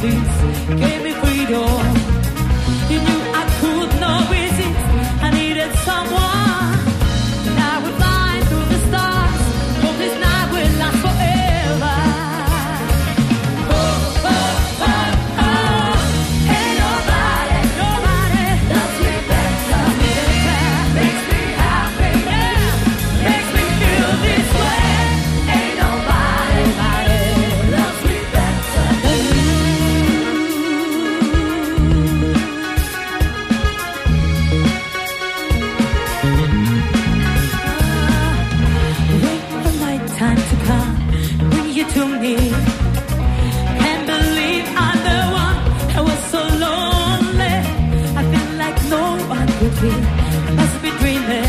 teeth. Gave me must be dreaming.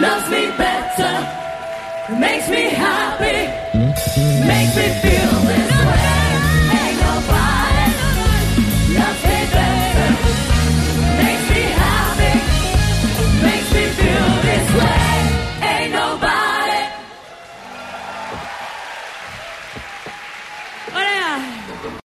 Loves me better, makes me happy, makes me feel this.